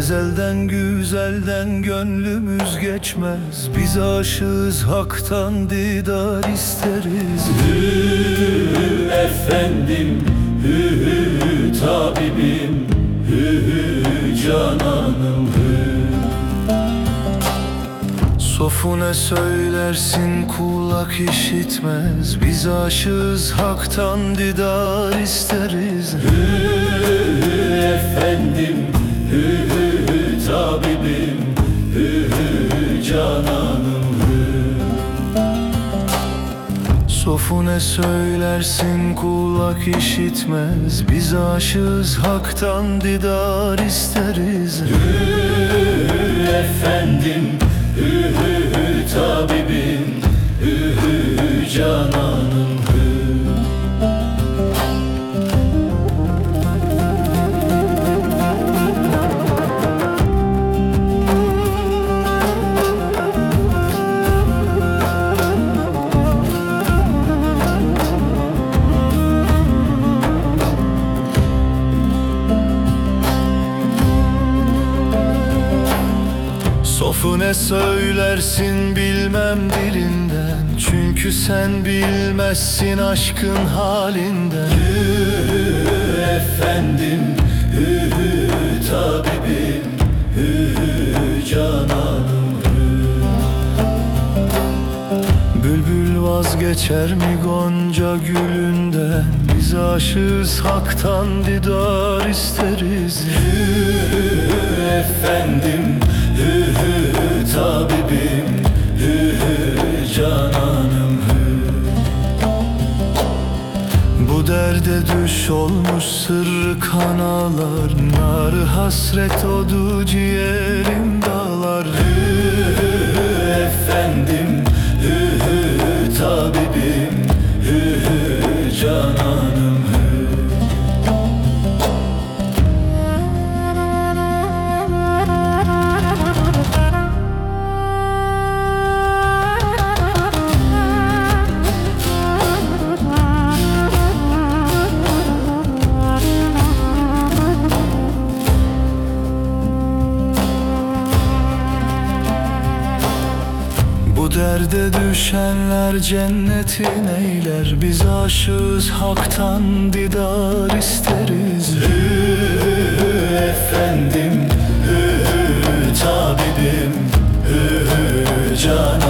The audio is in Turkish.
Ezelden güzelden gönlümüz geçmez. Biz aşığız haktan didar isteriz. Efendim hü hü tabibim hü hü cananım hü. Sofune söylersin kulak işitmez. Biz aşığız haktan didar isteriz. Efendim Sofune söylersin kulak işitmez. Biz aşığız haktan didar isteriz. Efendim. Hü hü tabibim Sofune söylersin bilmem dilinden. Çünkü sen bilmezsin aşkın halinden. Efendim hü hü tabibim hü hü cananım Bülbül vazgeçer mi gonca gülünden? Biz aşığız haktan didar isteriz. Efendim derde düş olmuş sırrı kanalar. Narı hasret odu ciğerim dağlar. Efendim. hü Derde düşenler cennetin eyler. Biz aşığız haktan didar isteriz. Hü, hü efendim, hü, hü tabibim, hü, hü canan